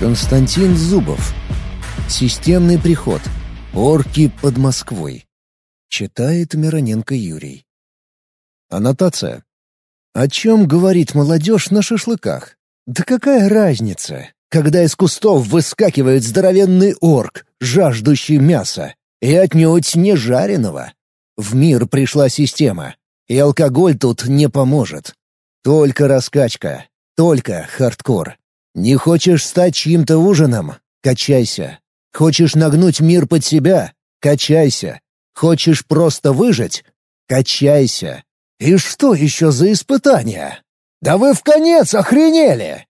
Константин Зубов. Системный приход. Орки под Москвой. Читает Мироненко Юрий. Аннотация. О чем говорит молодежь на шашлыках? Да какая разница, когда из кустов выскакивает здоровенный орк, жаждущий мяса, и отнюдь не жареного. В мир пришла система, и алкоголь тут не поможет. Только раскачка, только хардкор. Не хочешь стать чьим-то ужином? Качайся. Хочешь нагнуть мир под себя? Качайся. Хочешь просто выжить? Качайся. И что еще за испытания? Да вы в конец охренели!